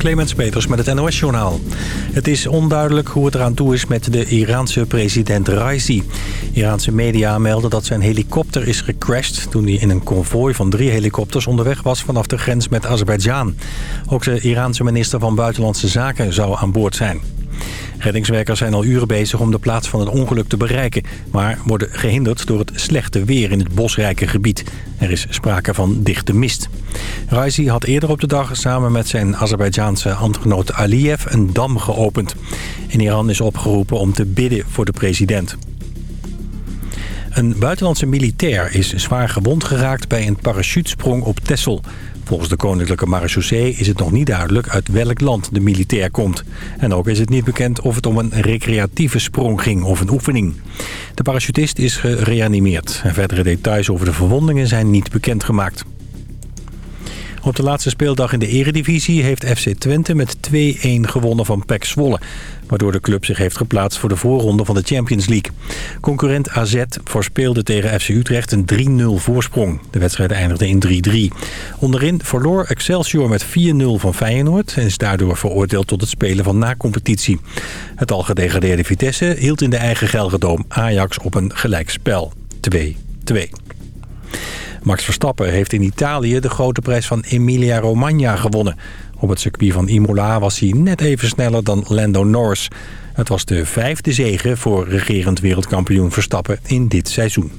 Clemens Peters met het NOS-journaal. Het is onduidelijk hoe het eraan toe is met de Iraanse president Raisi. Iraanse media melden dat zijn helikopter is gecrashed... toen hij in een konvooi van drie helikopters onderweg was vanaf de grens met Azerbeidzjan. Ook de Iraanse minister van Buitenlandse Zaken zou aan boord zijn. Reddingswerkers zijn al uren bezig om de plaats van het ongeluk te bereiken... maar worden gehinderd door het slechte weer in het bosrijke gebied. Er is sprake van dichte mist. Raisi had eerder op de dag samen met zijn Azerbeidzaanse ambtgenoot Aliyev een dam geopend. In Iran is opgeroepen om te bidden voor de president. Een buitenlandse militair is zwaar gewond geraakt bij een parachutesprong op Texel. Volgens de Koninklijke Marechaussee is het nog niet duidelijk uit welk land de militair komt. En ook is het niet bekend of het om een recreatieve sprong ging of een oefening. De parachutist is gereanimeerd. En verdere details over de verwondingen zijn niet bekendgemaakt. Op de laatste speeldag in de eredivisie heeft FC Twente met 2-1 gewonnen van PEC Zwolle. Waardoor de club zich heeft geplaatst voor de voorronde van de Champions League. Concurrent AZ voorspeelde tegen FC Utrecht een 3-0 voorsprong. De wedstrijd eindigde in 3-3. Onderin verloor Excelsior met 4-0 van Feyenoord... en is daardoor veroordeeld tot het spelen van na-competitie. Het al gedegradeerde Vitesse hield in de eigen Gelredoom Ajax op een gelijkspel. 2-2. Max Verstappen heeft in Italië de grote prijs van Emilia-Romagna gewonnen. Op het circuit van Imola was hij net even sneller dan Lando Norris. Het was de vijfde zege voor regerend wereldkampioen Verstappen in dit seizoen.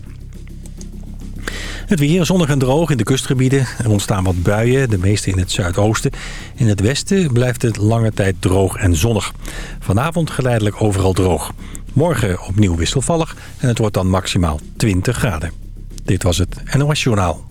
Het weer zonnig en droog in de kustgebieden. Er ontstaan wat buien, de meeste in het zuidoosten. In het westen blijft het lange tijd droog en zonnig. Vanavond geleidelijk overal droog. Morgen opnieuw wisselvallig en het wordt dan maximaal 20 graden. Dit was het NOS Journaal.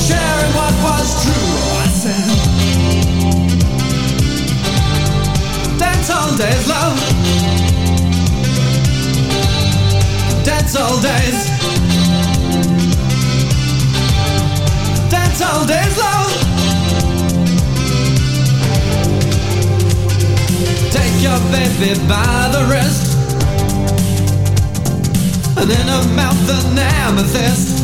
sharing what was true. That's all days, love. That's all days. That's all days, love. Take your baby by the wrist, and in her mouth an amethyst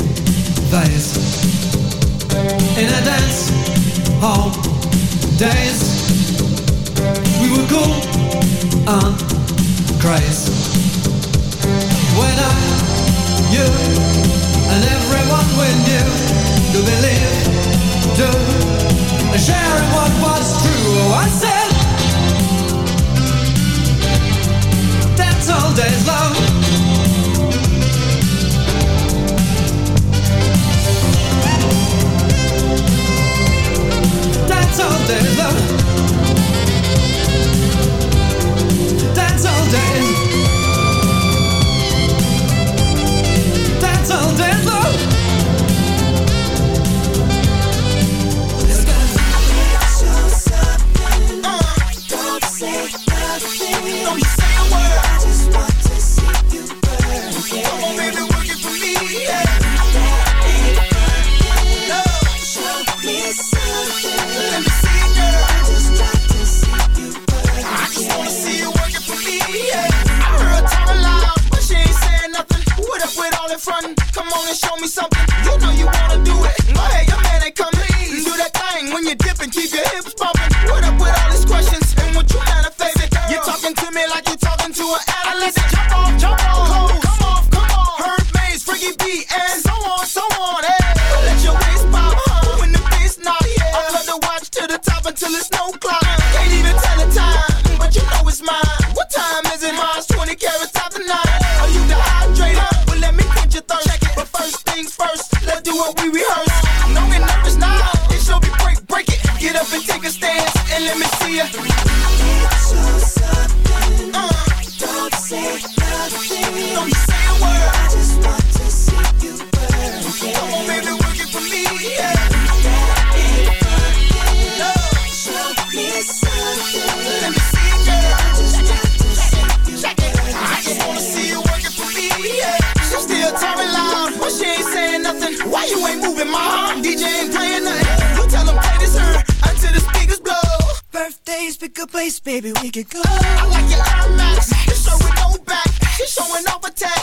days In a dance hall days We were cool and crazy When I, you and everyone we knew To believe, to share what was true. Oh, I said moving my heart. ain't playing nothing. You tell them play this her until the speakers blow. Birthdays, pick a place, baby, we can go. I like your IMAX. Nice. You're showing no back. You're showing off a tag.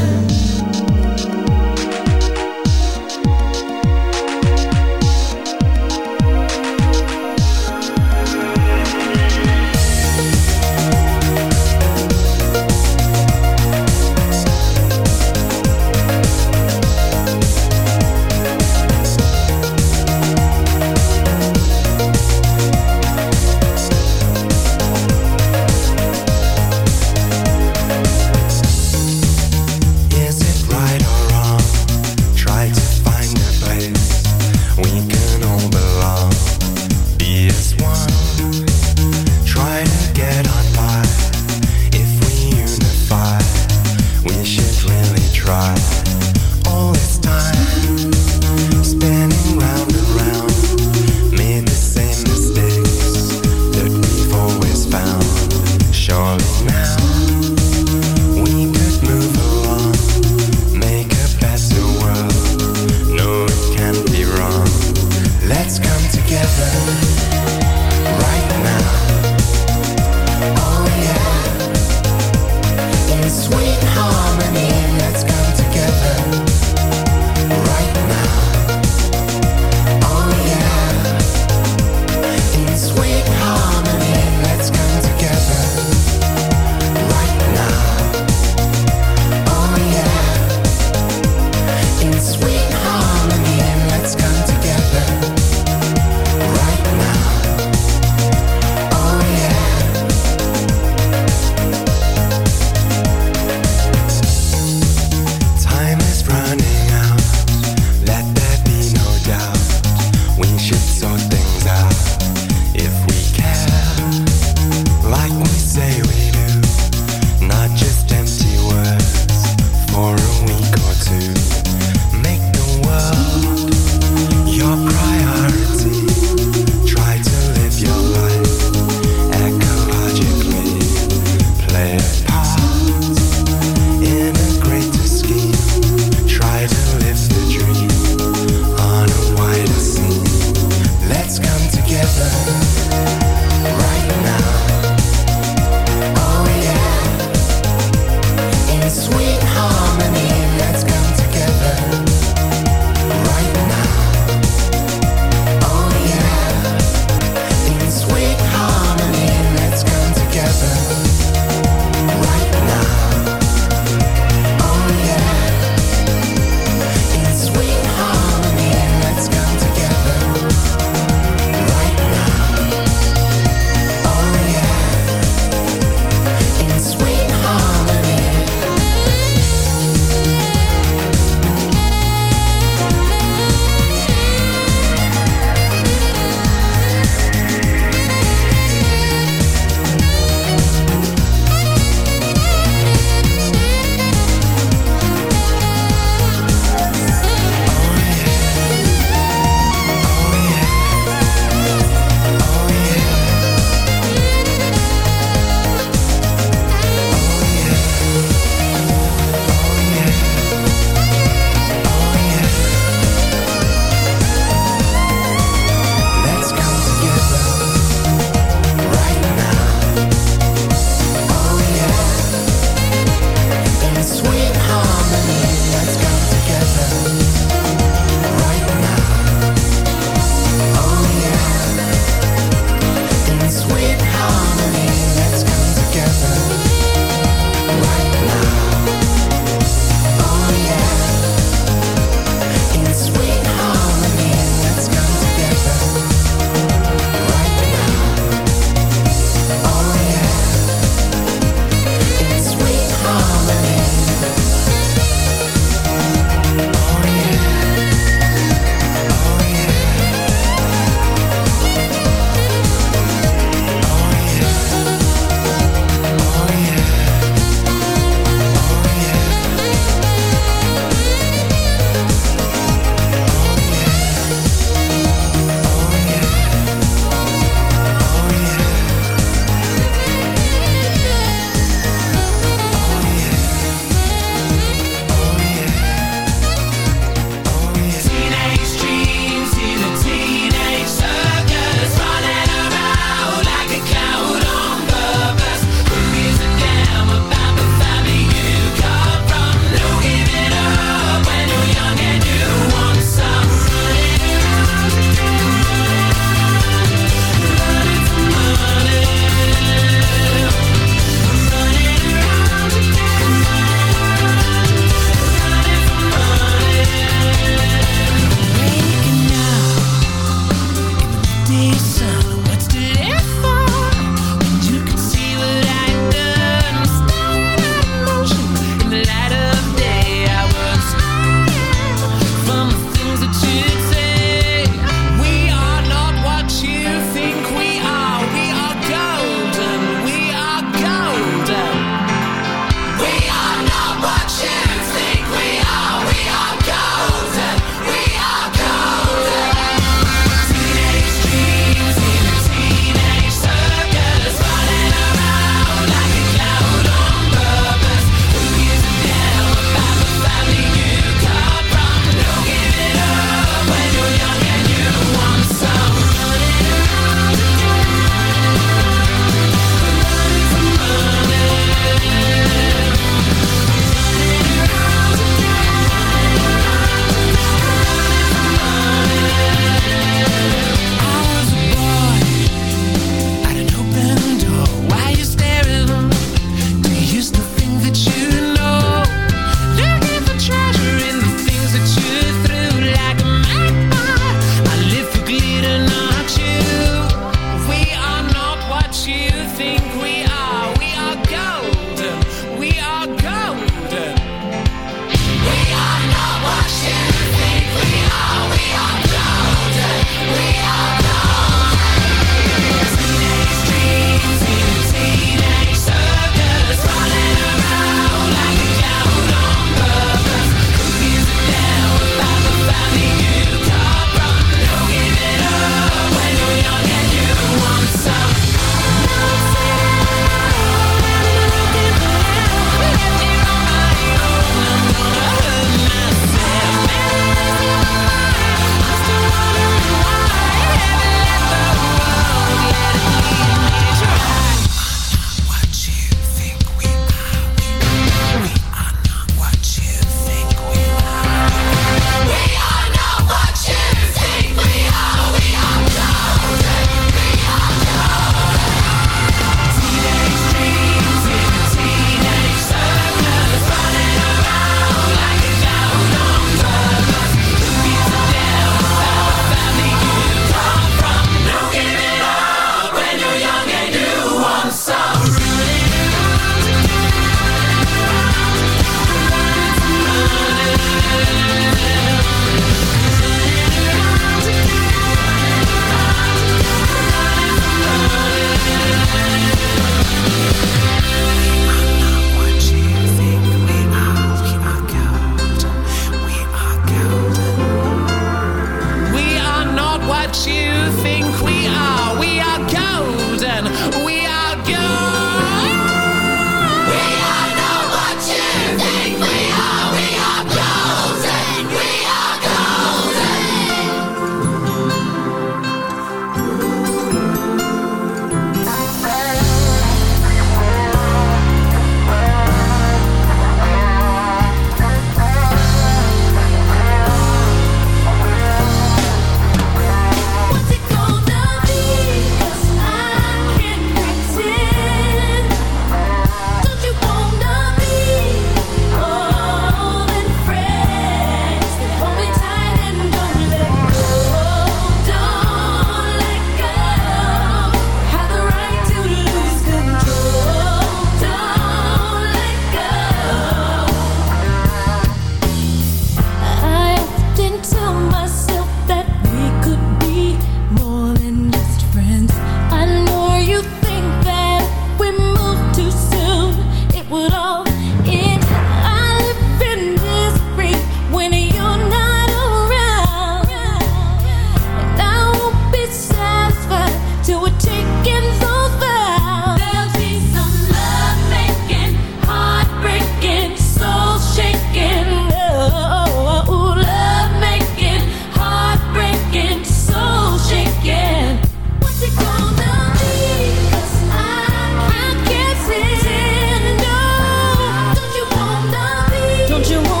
de um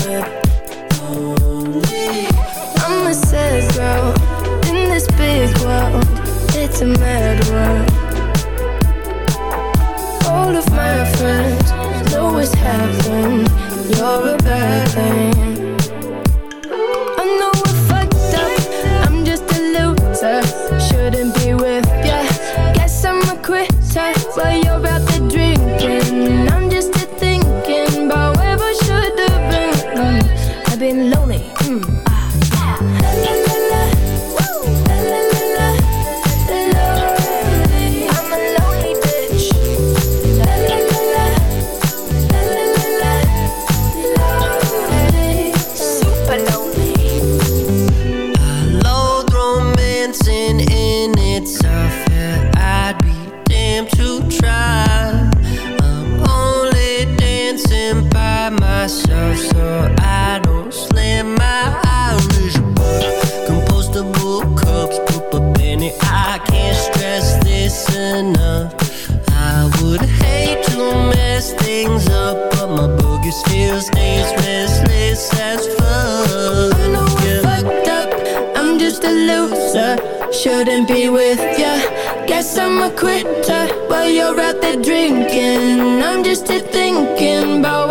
myself so I don't slam my Irish bar. Compostable cups, poop a penny. I can't stress this enough. I would hate to mess things up, but my boogie still stays restless as fuck. I know I'm fucked up, I'm just a loser. Shouldn't be with ya. Guess I'm a quitter while you're out there drinking. I'm just here thinking about